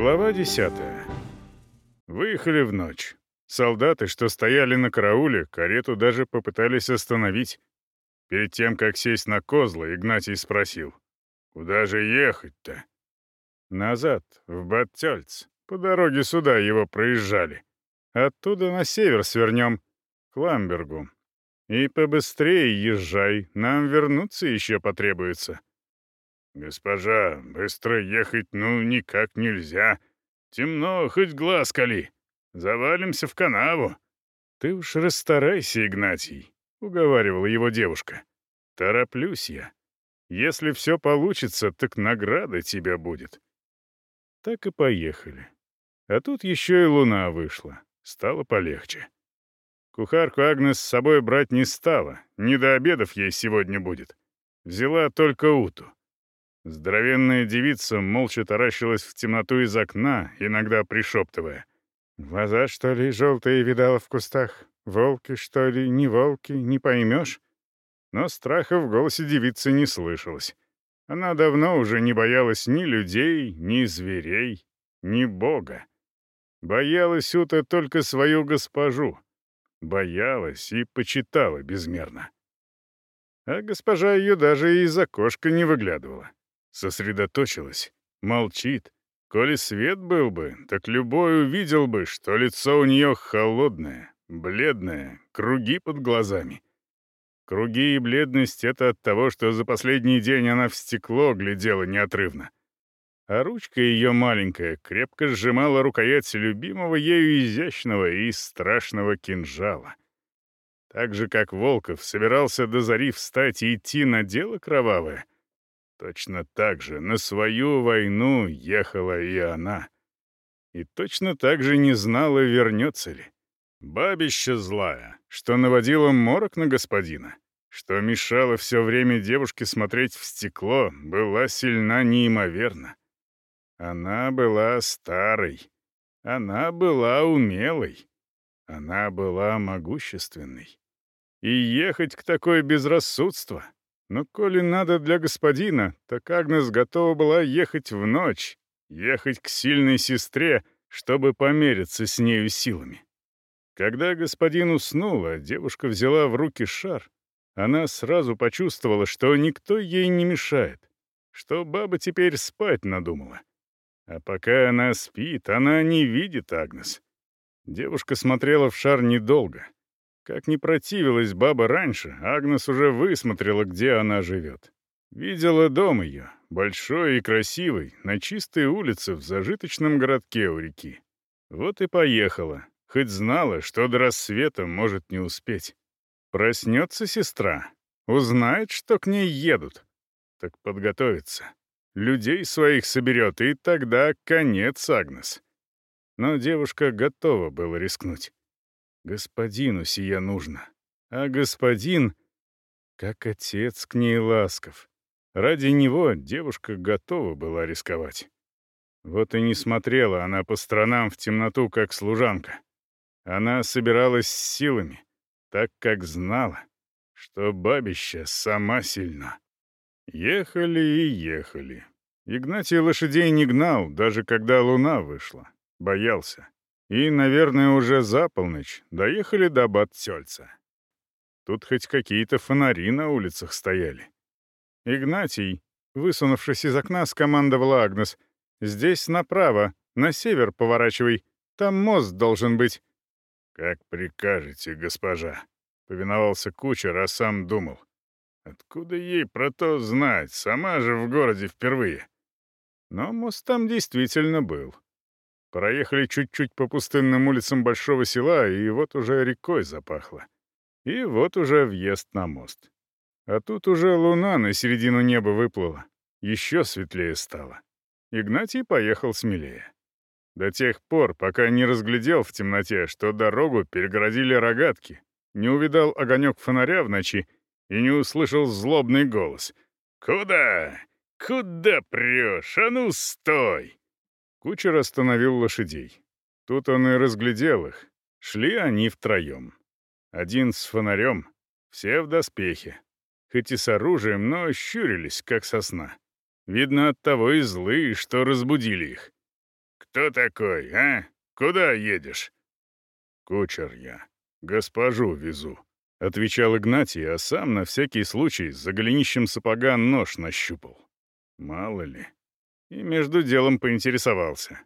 Глава 10. Выехали в ночь. Солдаты, что стояли на карауле, карету даже попытались остановить. Перед тем, как сесть на козла, Игнатий спросил. «Куда же ехать-то?» «Назад, в Баттельц. По дороге сюда его проезжали. Оттуда на север свернем, к Ламбергу. И побыстрее езжай, нам вернуться еще потребуется». «Госпожа, быстро ехать, ну, никак нельзя. Темно, хоть глаз кали. Завалимся в канаву». «Ты уж расстарайся, Игнатий», — уговаривала его девушка. «Тороплюсь я. Если все получится, так награда тебя будет». Так и поехали. А тут еще и луна вышла. Стало полегче. Кухарку Агнес с собой брать не стала. Не до обедов ей сегодня будет. Взяла только Уту. Здоровенная девица молча таращилась в темноту из окна, иногда пришептывая. «Глаза, что ли, желтые видала в кустах? Волки, что ли, не волки, не поймешь?» Но страха в голосе девицы не слышалось. Она давно уже не боялась ни людей, ни зверей, ни бога. Боялась Ута только свою госпожу. Боялась и почитала безмерно. А госпожа ее даже из окошка не выглядывала сосредоточилась, молчит. Коли свет был бы, так любой увидел бы, что лицо у нее холодное, бледное, круги под глазами. Круги и бледность — это от того, что за последний день она в стекло глядела неотрывно. А ручка ее маленькая крепко сжимала рукоять любимого ею изящного и страшного кинжала. Так же, как Волков собирался до зари встать и идти на дело кровавое — Точно так же на свою войну ехала и она. И точно так же не знала, вернется ли. Бабища злая, что наводила морок на господина, что мешала все время девушке смотреть в стекло, была сильна неимоверно. Она была старой. Она была умелой. Она была могущественной. И ехать к такой безрассудство — но коли надо для господина, так Агнес готова была ехать в ночь, ехать к сильной сестре, чтобы помериться с нею силами. Когда господин уснул, а девушка взяла в руки шар, она сразу почувствовала, что никто ей не мешает, что баба теперь спать надумала. А пока она спит, она не видит Агнес. Девушка смотрела в шар недолго — как не противилась баба раньше, Агнес уже высмотрела, где она живет. Видела дом ее, большой и красивый, на чистой улице в зажиточном городке у реки. Вот и поехала, хоть знала, что до рассвета может не успеть. Проснется сестра, узнает, что к ней едут. Так подготовится. Людей своих соберет, и тогда конец Агнес. Но девушка готова была рискнуть. Господину сие нужно. А господин, как отец к ней ласков. Ради него девушка готова была рисковать. Вот и не смотрела она по сторонам в темноту, как служанка. Она собиралась силами, так как знала, что бабища сама сильна. Ехали и ехали. Игнатий лошадей не гнал, даже когда луна вышла. Боялся. И, наверное, уже за полночь доехали до бат Тут хоть какие-то фонари на улицах стояли. Игнатий, высунувшись из окна, скомандовала Агнес. «Здесь направо, на север поворачивай, там мост должен быть». «Как прикажете, госпожа», — повиновался кучер, а сам думал. «Откуда ей про то знать? Сама же в городе впервые». Но мост там действительно был. Проехали чуть-чуть по пустынным улицам большого села, и вот уже рекой запахло. И вот уже въезд на мост. А тут уже луна на середину неба выплыла. Еще светлее стало. Игнатий поехал смелее. До тех пор, пока не разглядел в темноте, что дорогу перегородили рогатки, не увидал огонек фонаря в ночи и не услышал злобный голос. «Куда? Куда прешь? А ну стой!» Кучер остановил лошадей. Тут он и разглядел их. Шли они втроем. Один с фонарем, все в доспехе. Хоть и с оружием, но щурились, как сосна. Видно, от того и злые, что разбудили их. «Кто такой, а? Куда едешь?» «Кучер я. Госпожу везу», — отвечал Игнатий, а сам на всякий случай за голенищем сапога нож нащупал. «Мало ли». И между делом поинтересовался.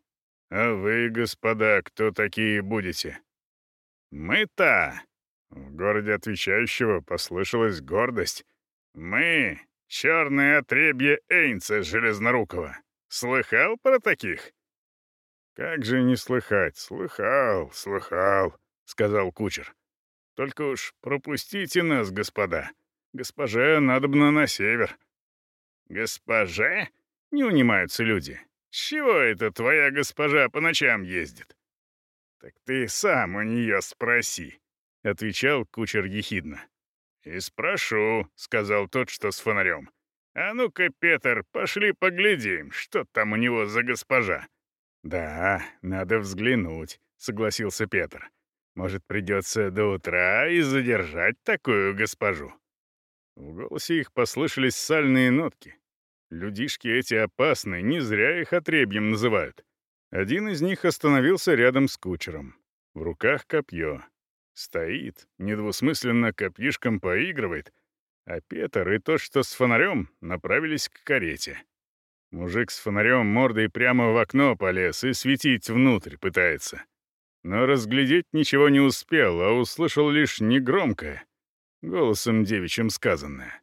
«А вы, господа, кто такие будете?» «Мы-то!» — в городе отвечающего послышалась гордость. «Мы — черное отребье Эйнца Железнорукова. Слыхал про таких?» «Как же не слыхать? Слыхал, слыхал», — сказал кучер. «Только уж пропустите нас, господа. Госпоже надобно на север». «Госпоже?» Не унимаются люди. «Чего это твоя госпожа по ночам ездит?» «Так ты сам у нее спроси», — отвечал кучер ехидно. «И спрошу», — сказал тот, что с фонарем. «А ну-ка, Петр, пошли поглядим, что там у него за госпожа». «Да, надо взглянуть», — согласился Петр. «Может, придется до утра и задержать такую госпожу». В голосе их послышались сальные нотки, Людишки эти опасны, не зря их отребьем называют. Один из них остановился рядом с кучером. В руках копье. Стоит, недвусмысленно копьишком поигрывает, а Петр и тот, что с фонарем, направились к карете. Мужик с фонарем мордой прямо в окно полез и светить внутрь пытается. Но разглядеть ничего не успел, а услышал лишь негромкое, голосом девичьим сказанное.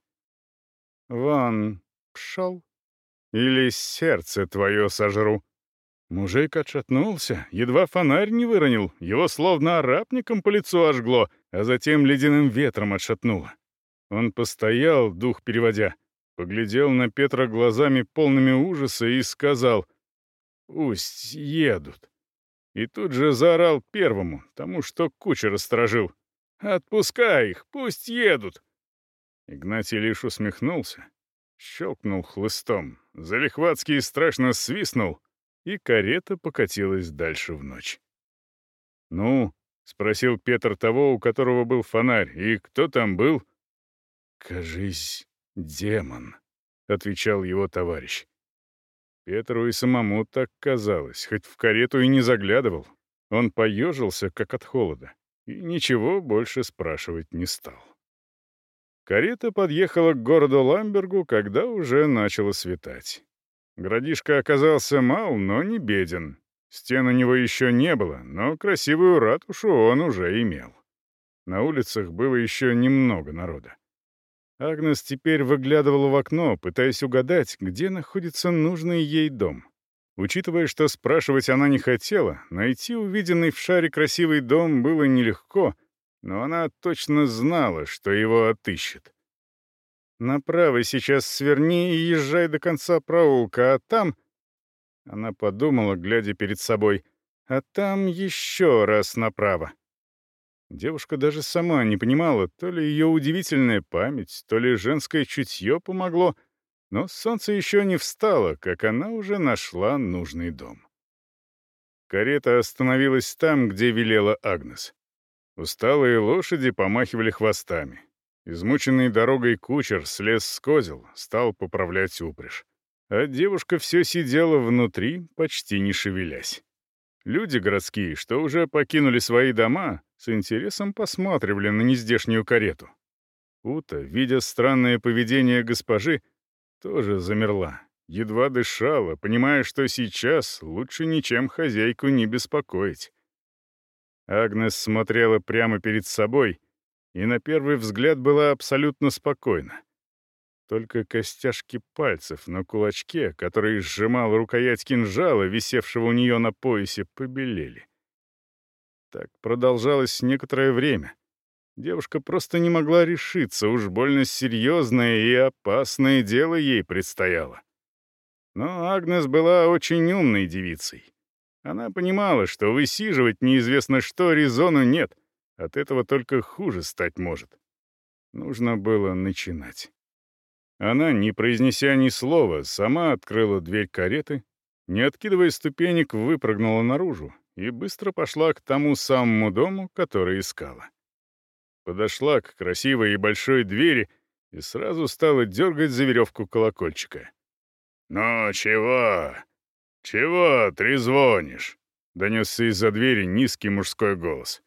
«Вон, шел? Или сердце твое сожру? Мужик отшатнулся, едва фонарь не выронил, его словно арабником по лицу ожгло, а затем ледяным ветром отшатнуло. Он постоял, дух переводя, поглядел на Петра глазами полными ужаса и сказал «Пусть едут». И тут же заорал первому, тому, что куча расторожил. «Отпускай их, пусть едут!» Игнатий лишь усмехнулся, щелкнул хлыстом, залихватский страшно свистнул, и карета покатилась дальше в ночь. «Ну?» — спросил Петр того, у которого был фонарь. «И кто там был?» «Кажись, демон», — отвечал его товарищ. Петру и самому так казалось, хоть в карету и не заглядывал. Он поежился, как от холода, и ничего Карета подъехала к городу Ламбергу, когда уже начало светать. Городишко оказался мал, но не беден. Стен у него еще не было, но красивую ратушу он уже имел. На улицах было еще немного народа. Агнес теперь выглядывала в окно, пытаясь угадать, где находится нужный ей дом. Учитывая, что спрашивать она не хотела, найти увиденный в шаре красивый дом было нелегко — но она точно знала, что его отыщет. «Направо сейчас сверни и езжай до конца проулка, а там...» Она подумала, глядя перед собой. «А там еще раз направо». Девушка даже сама не понимала, то ли ее удивительная память, то ли женское чутье помогло, но солнце еще не встало, как она уже нашла нужный дом. Карета остановилась там, где велела Агнес. Усталые лошади помахивали хвостами. Измученный дорогой кучер слез с козел, стал поправлять упряжь. А девушка все сидела внутри, почти не шевелясь. Люди городские, что уже покинули свои дома, с интересом посматривали на нездешнюю карету. Ута, видя странное поведение госпожи, тоже замерла, едва дышала, понимая, что сейчас лучше ничем хозяйку не беспокоить. Агнес смотрела прямо перед собой и на первый взгляд была абсолютно спокойна. Только костяшки пальцев на кулачке, который сжимал рукоять кинжала, висевшего у нее на поясе, побелели. Так продолжалось некоторое время. Девушка просто не могла решиться, уж больно серьезное и опасное дело ей предстояло. Но Агнес была очень умной девицей она понимала, что высиживать неизвестно что резону нет. От этого только хуже стать может. Нужно было начинать. Она, не произнеся ни слова, сама открыла дверь кареты, не откидывая ступенек, выпрыгнула наружу и быстро пошла к тому самому дому, который искала. Подошла к красивой и большой двери и сразу стала дергать за веревку колокольчика. «Ну чего?» «Чего трезвонишь?» — донесся из-за двери низкий мужской голос.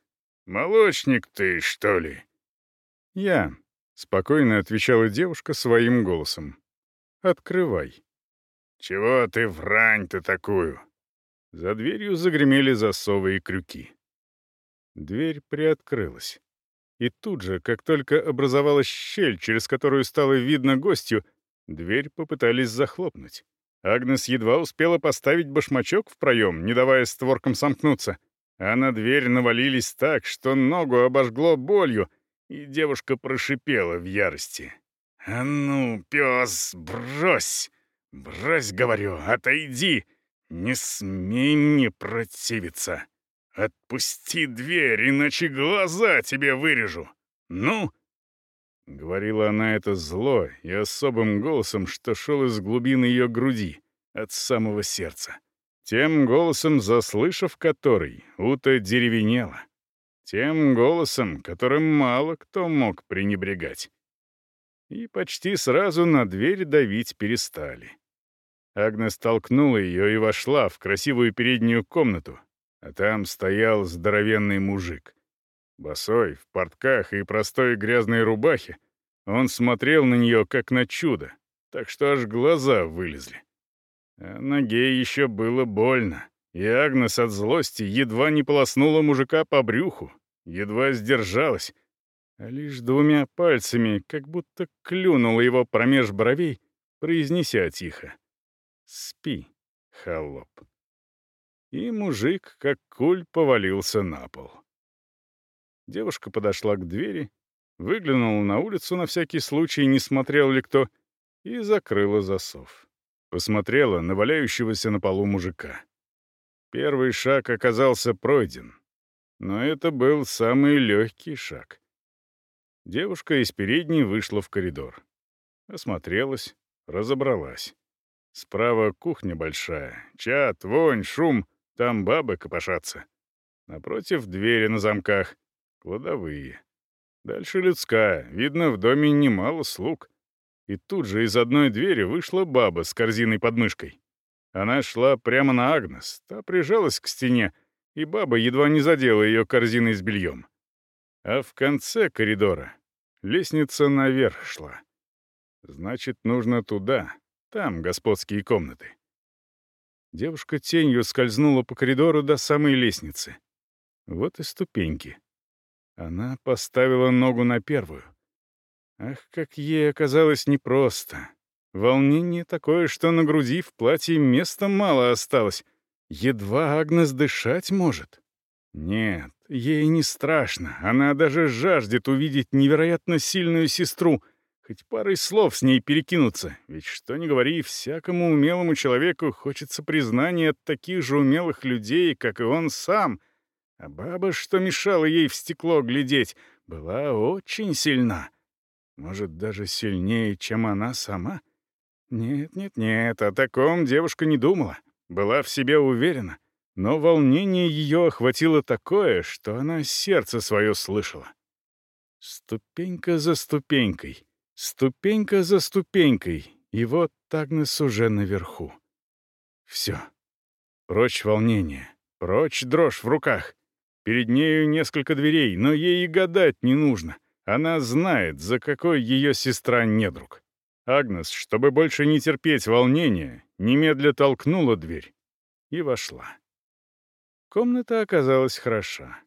«Молочник ты, что ли?» «Я», — спокойно отвечала девушка своим голосом. «Открывай». «Чего ты врань-то такую?» За дверью загремели засовы и крюки. Дверь приоткрылась. И тут же, как только образовалась щель, через которую стало видно гостю, дверь попытались захлопнуть. Агнес едва успела поставить башмачок в проем, не давая створкам сомкнуться. А на дверь навалились так, что ногу обожгло болью, и девушка прошипела в ярости. «А ну, пес, брось! Брось, говорю, отойди! Не смей мне противиться! Отпусти дверь, иначе глаза тебе вырежу! Ну!» Говорила она это зло и особым голосом, что шел из глубины ее груди, от самого сердца. Тем голосом, заслышав который, Ута деревенела. Тем голосом, которым мало кто мог пренебрегать. И почти сразу на дверь давить перестали. Агнес толкнула ее и вошла в красивую переднюю комнату, а там стоял здоровенный мужик — Босой, в портках и простой грязной рубахе, он смотрел на нее как на чудо, так что аж глаза вылезли. А ноге еще было больно, и Агнес от злости едва не полоснула мужика по брюху, едва сдержалась, а лишь двумя пальцами как будто клюнула его промеж бровей, произнеся тихо «Спи, холоп». И мужик, как куль, повалился на пол. Девушка подошла к двери, выглянула на улицу на всякий случай, не смотрел ли кто, и закрыла засов. Посмотрела на валяющегося на полу мужика. Первый шаг оказался пройден, но это был самый легкий шаг. Девушка из передней вышла в коридор. Осмотрелась, разобралась. Справа кухня большая, чат, вонь, шум, там бабы копошатся. Напротив двери на замках. Кладовые. Дальше людская. Видно, в доме немало слуг. И тут же из одной двери вышла баба с корзиной под мышкой. Она шла прямо на Агнес, та прижалась к стене, и баба едва не задела ее корзиной с бельем. А в конце коридора лестница наверх шла. Значит, нужно туда, там господские комнаты. Девушка тенью скользнула по коридору до самой лестницы. Вот и ступеньки. Она поставила ногу на первую. Ах, как ей оказалось непросто. Волнение такое, что на груди в платье места мало осталось. Едва Агнес дышать может. Нет, ей не страшно. Она даже жаждет увидеть невероятно сильную сестру. Хоть парой слов с ней перекинуться. Ведь что ни говори, всякому умелому человеку хочется признания от таких же умелых людей, как и он сам — а баба, что мешала ей в стекло глядеть, была очень сильна. Может, даже сильнее, чем она сама? Нет-нет-нет, о таком девушка не думала. Была в себе уверена. Но волнение ее охватило такое, что она сердце свое слышала. Ступенька за ступенькой, ступенька за ступенькой, и вот Тагнес уже наверху. Все. Прочь волнение, прочь дрожь в руках. Перед нею несколько дверей, но ей и гадать не нужно. Она знает, за какой ее сестра недруг. Агнес, чтобы больше не терпеть волнения, немедля толкнула дверь и вошла. Комната оказалась хороша.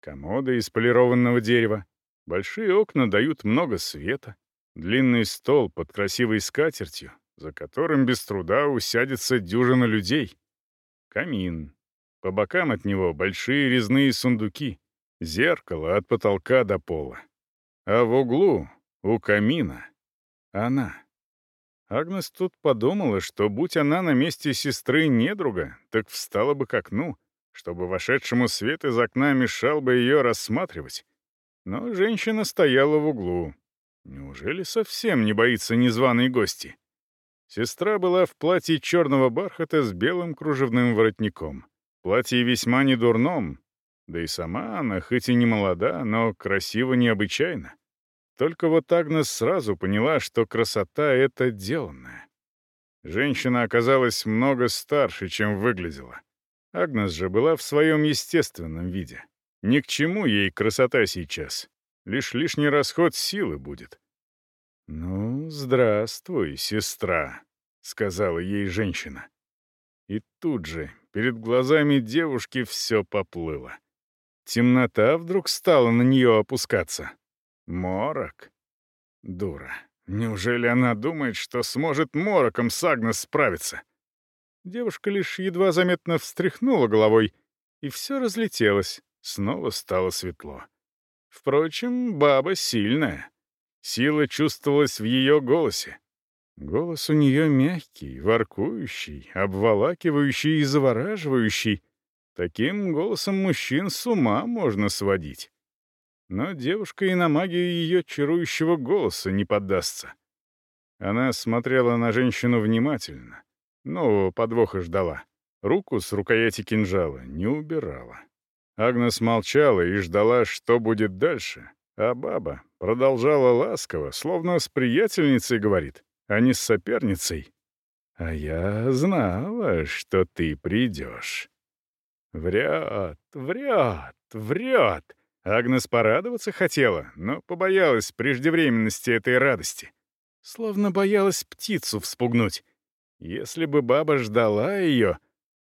комода из полированного дерева, большие окна дают много света, длинный стол под красивой скатертью, за которым без труда усядется дюжина людей, камин, по бокам от него большие резные сундуки, зеркало от потолка до пола. А в углу, у камина, она. Агнес тут подумала, что будь она на месте сестры недруга, так встала бы к окну, чтобы вошедшему свет из окна мешал бы ее рассматривать. Но женщина стояла в углу. Неужели совсем не боится незваной гости? Сестра была в платье черного бархата с белым кружевным воротником. Платье весьма недурном, да и сама она, хоть и не молода, но красиво необычайно. Только вот Агнес сразу поняла, что красота — это деланная. Женщина оказалась много старше, чем выглядела. Агнес же была в своем естественном виде. Ни к чему ей красота сейчас. Лишь лишний расход силы будет. «Ну, здравствуй, сестра», — сказала ей женщина. И тут же Перед глазами девушки все поплыло. Темнота вдруг стала на нее опускаться. Морок? Дура. Неужели она думает, что сможет мороком с Агнес справиться? Девушка лишь едва заметно встряхнула головой, и все разлетелось, снова стало светло. Впрочем, баба сильная. Сила чувствовалась в ее голосе, Голос у нее мягкий, воркующий, обволакивающий и завораживающий. Таким голосом мужчин с ума можно сводить. Но девушка и на магию ее чарующего голоса не поддастся. Она смотрела на женщину внимательно, но подвоха ждала. Руку с рукояти кинжала не убирала. Агнес молчала и ждала, что будет дальше, а баба продолжала ласково, словно с приятельницей говорит — а не с соперницей. А я знала, что ты придешь. Врет, врет, врет. Агнес порадоваться хотела, но побоялась преждевременности этой радости. Словно боялась птицу вспугнуть. Если бы баба ждала ее,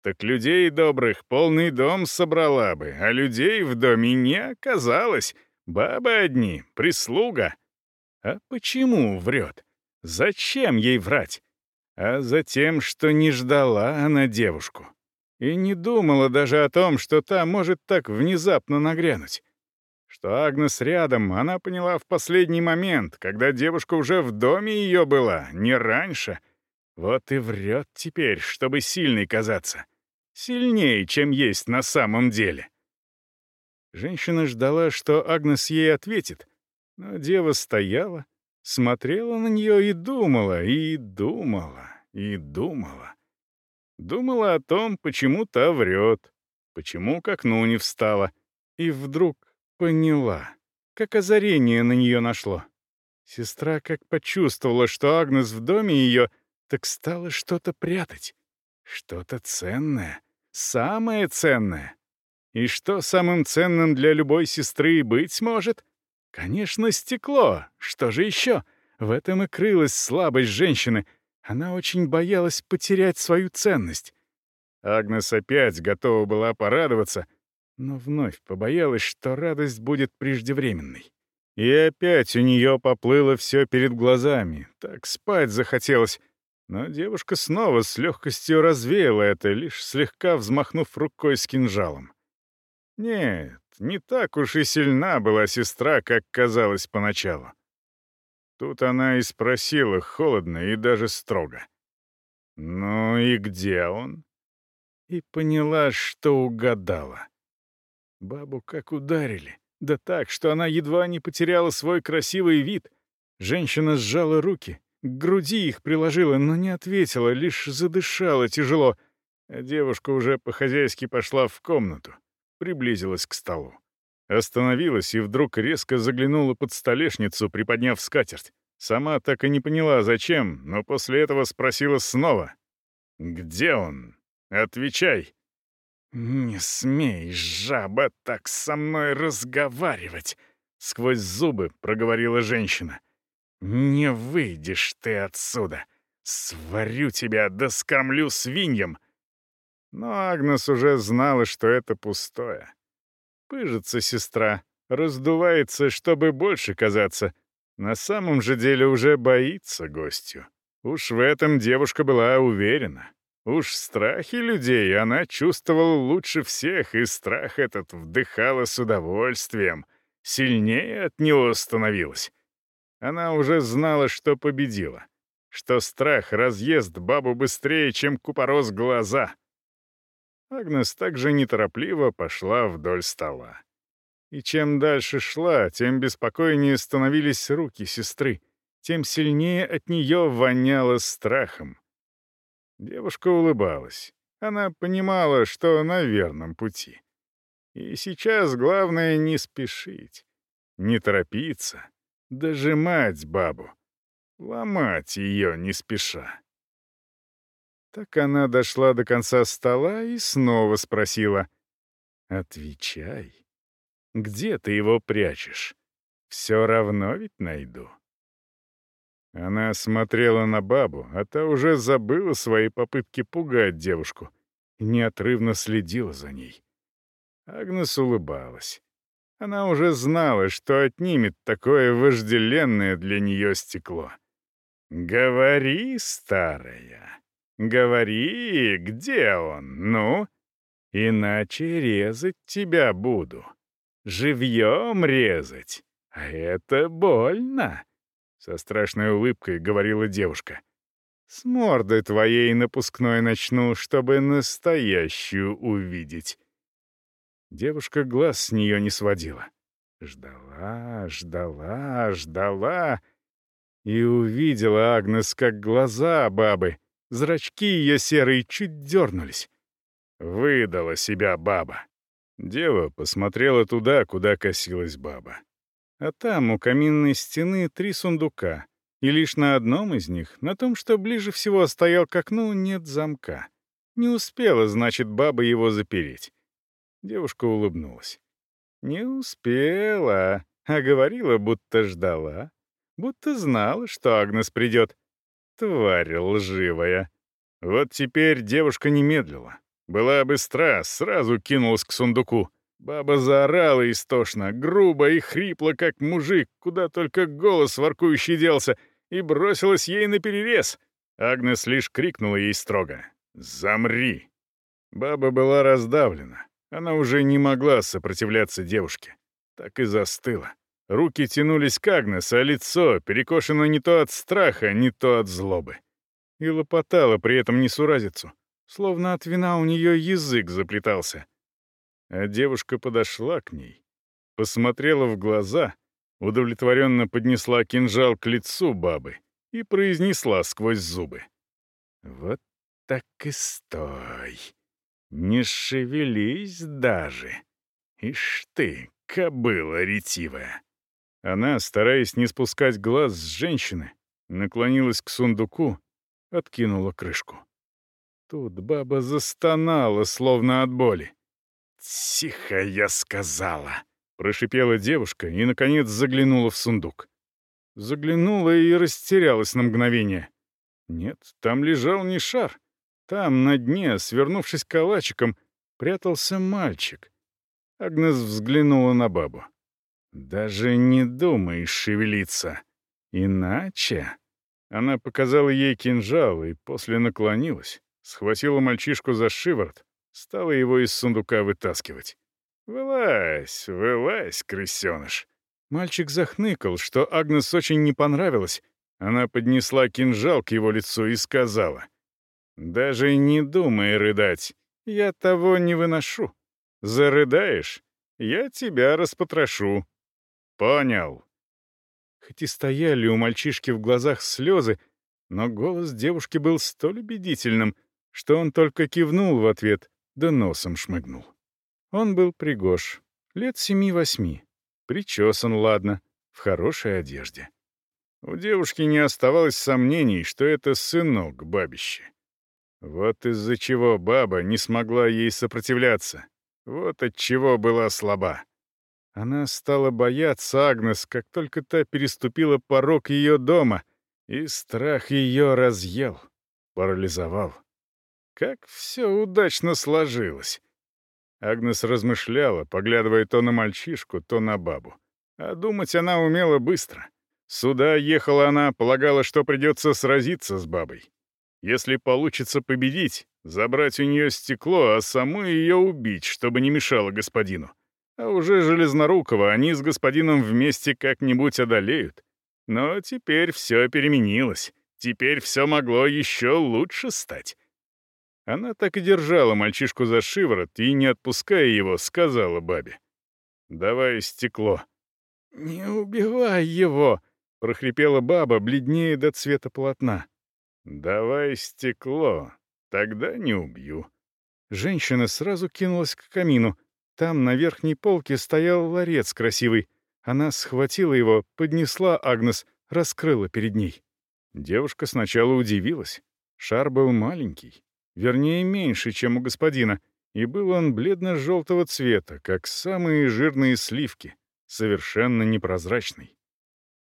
так людей добрых полный дом собрала бы, а людей в доме не оказалось. Бабы одни, прислуга. А почему врет? Зачем ей врать? А затем, что не ждала она девушку. И не думала даже о том, что та может так внезапно нагрянуть. Что Агнес рядом, она поняла в последний момент, когда девушка уже в доме ее была, не раньше. Вот и врет теперь, чтобы сильной казаться. Сильнее, чем есть на самом деле. Женщина ждала, что Агнес ей ответит, но дева стояла, смотрела на нее и думала, и думала, и думала. Думала о том, почему та врет, почему к окну не встала. И вдруг поняла, как озарение на нее нашло. Сестра как почувствовала, что Агнес в доме ее, так стала что-то прятать. Что-то ценное, самое ценное. И что самым ценным для любой сестры быть может — Конечно, стекло. Что же еще? В этом и крылась слабость женщины. Она очень боялась потерять свою ценность. Агнес опять готова была порадоваться, но вновь побоялась, что радость будет преждевременной. И опять у нее поплыло все перед глазами. Так спать захотелось. Но девушка снова с легкостью развеяла это, лишь слегка взмахнув рукой с кинжалом. Нет, не так уж и сильна была сестра, как казалось поначалу. Тут она и спросила холодно и даже строго. «Ну и где он?» И поняла, что угадала. Бабу как ударили. Да так, что она едва не потеряла свой красивый вид. Женщина сжала руки, к груди их приложила, но не ответила, лишь задышала тяжело. А девушка уже по-хозяйски пошла в комнату приблизилась к столу. Остановилась и вдруг резко заглянула под столешницу, приподняв скатерть. Сама так и не поняла, зачем, но после этого спросила снова. «Где он? Отвечай!» «Не смей, жаба, так со мной разговаривать!» — сквозь зубы проговорила женщина. «Не выйдешь ты отсюда! Сварю тебя, да скормлю свиньям!» Но Агнес уже знала, что это пустое. Пыжится сестра, раздувается, чтобы больше казаться. На самом же деле уже боится гостью. Уж в этом девушка была уверена. Уж страхи людей она чувствовала лучше всех, и страх этот вдыхала с удовольствием. Сильнее от него становилась. Она уже знала, что победила. Что страх разъест бабу быстрее, чем купорос глаза — Агнес также неторопливо пошла вдоль стола. И чем дальше шла, тем беспокойнее становились руки сестры, тем сильнее от нее воняло страхом. Девушка улыбалась. Она понимала, что на верном пути. И сейчас главное не спешить, не торопиться, дожимать бабу, ломать ее не спеша. Так Она дошла до конца стола и снова спросила. «Отвечай. Где ты его прячешь? Все равно ведь найду». Она смотрела на бабу, а та уже забыла свои попытки пугать девушку и неотрывно следила за ней. Агнес улыбалась. Она уже знала, что отнимет такое вожделенное для нее стекло. «Говори, старая!» Говори, где он, ну? Иначе резать тебя буду. Живьем резать. А это больно. Со страшной улыбкой говорила девушка. С морды твоей напускной начну, чтобы настоящую увидеть. Девушка глаз с нее не сводила. Ждала, ждала, ждала. И увидела Агнес, как глаза бабы — Зрачки ее серые чуть дернулись. Выдала себя баба. Дева посмотрела туда, куда косилась баба. А там у каминной стены три сундука, и лишь на одном из них, на том, что ближе всего стоял к окну, нет замка. Не успела, значит, баба его запереть. Девушка улыбнулась. Не успела, а говорила, будто ждала, будто знала, что Агнес придет. Тварь лживая. Вот теперь девушка не медлила. Была быстра, сразу кинулась к сундуку. Баба заорала истошно, грубо и хрипло, как мужик, куда только голос воркующий делся, и бросилась ей на перерез. Агнес лишь крикнула ей строго «Замри!». Баба была раздавлена. Она уже не могла сопротивляться девушке. Так и застыла. Руки тянулись к Агнес, а лицо перекошено не то от страха, не то от злобы. И лопотала при этом несуразицу. Словно от вина у нее язык заплетался. А девушка подошла к ней, посмотрела в глаза, удовлетворенно поднесла кинжал к лицу бабы и произнесла сквозь зубы. «Вот так и стой. Не шевелись даже. Ишь ты, кобыла ретивая!» Она, стараясь не спускать глаз с женщины, наклонилась к сундуку, откинула крышку. Тут баба застонала, словно от боли. «Тихо, я сказала!» — прошипела девушка и, наконец, заглянула в сундук. Заглянула и растерялась на мгновение. Нет, там лежал не шар. Там, на дне, свернувшись калачиком, прятался мальчик. Агнес взглянула на бабу. Даже не думай шевелиться. Иначе... Она показала ей кинжал и после наклонилась, схватила мальчишку за шиворот, стала его из сундука вытаскивать. «Вылазь, вылазь, крысёныш!» Мальчик захныкал, что Агнес очень не понравилось. Она поднесла кинжал к его лицу и сказала. «Даже не думай рыдать, я того не выношу. Зарыдаешь, я тебя распотрошу, понял. Хоть и стояли у мальчишки в глазах слезы, но голос девушки был столь убедительным, что он только кивнул в ответ, да носом шмыгнул. Он был пригож, лет семи-восьми, причесан, ладно, в хорошей одежде. У девушки не оставалось сомнений, что это сынок бабище. Вот из-за чего баба не смогла ей сопротивляться, вот от чего была слаба. Она стала бояться Агнес, как только та переступила порог ее дома, и страх ее разъел, парализовал. Как все удачно сложилось. Агнес размышляла, поглядывая то на мальчишку, то на бабу. А думать она умела быстро. Сюда ехала она, полагала, что придется сразиться с бабой. Если получится победить, забрать у нее стекло, а саму ее убить, чтобы не мешало господину. А Уже Железнорукова они с господином вместе как-нибудь одолеют. Но теперь все переменилось. Теперь все могло еще лучше стать. Она так и держала мальчишку за шиворот и, не отпуская его, сказала бабе. «Давай стекло». «Не убивай его!» — прохрипела баба, бледнее до цвета полотна. «Давай стекло, тогда не убью». Женщина сразу кинулась к камину — там, на верхней полке, стоял ларец красивый. Она схватила его, поднесла Агнес, раскрыла перед ней. Девушка сначала удивилась. Шар был маленький, вернее, меньше, чем у господина, и был он бледно-желтого цвета, как самые жирные сливки, совершенно непрозрачный.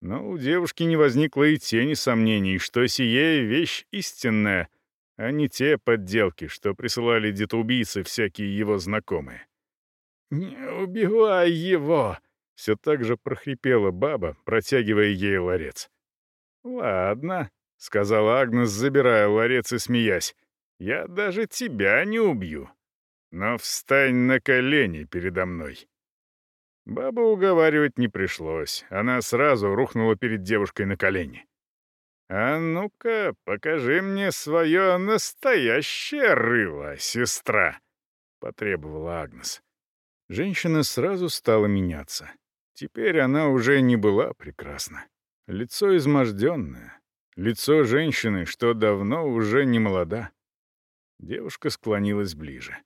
Но у девушки не возникло и тени сомнений, что сие — вещь истинная, а не те подделки, что присылали детоубийцы всякие его знакомые. «Не его!» — все так же прохрипела баба, протягивая ей ларец. «Ладно», — сказала Агнес, забирая ларец и смеясь. «Я даже тебя не убью. Но встань на колени передо мной». Бабу уговаривать не пришлось. Она сразу рухнула перед девушкой на колени. «А ну-ка, покажи мне свое настоящее рыло, сестра!» — потребовала Агнес. Женщина сразу стала меняться. Теперь она уже не была прекрасна. Лицо изможденное. Лицо женщины, что давно уже не молода. Девушка склонилась ближе.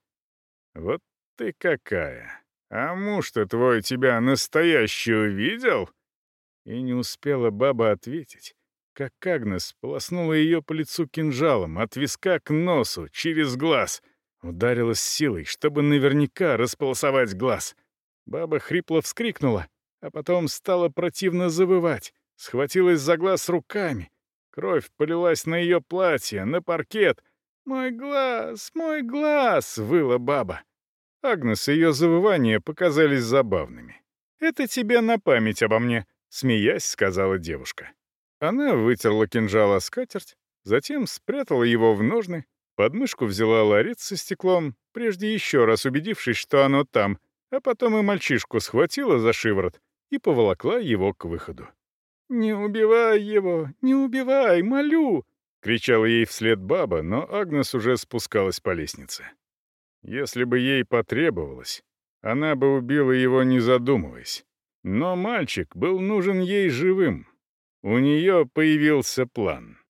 «Вот ты какая! А муж-то твой тебя настоящую видел?» И не успела баба ответить, как Агнес полоснула ее по лицу кинжалом, от виска к носу, через глаз — Ударилась силой, чтобы наверняка располосовать глаз. Баба хрипло вскрикнула, а потом стала противно завывать, схватилась за глаз руками. Кровь полилась на ее платье, на паркет. «Мой глаз, мой глаз!» — выла баба. Агнес и ее завывания показались забавными. «Это тебе на память обо мне», — смеясь сказала девушка. Она вытерла кинжал о скатерть, затем спрятала его в ножны Подмышку взяла ларец со стеклом, прежде еще раз убедившись, что оно там, а потом и мальчишку схватила за шиворот и поволокла его к выходу. «Не убивай его! Не убивай! Молю!» — кричала ей вслед баба, но Агнес уже спускалась по лестнице. Если бы ей потребовалось, она бы убила его, не задумываясь. Но мальчик был нужен ей живым. У нее появился план.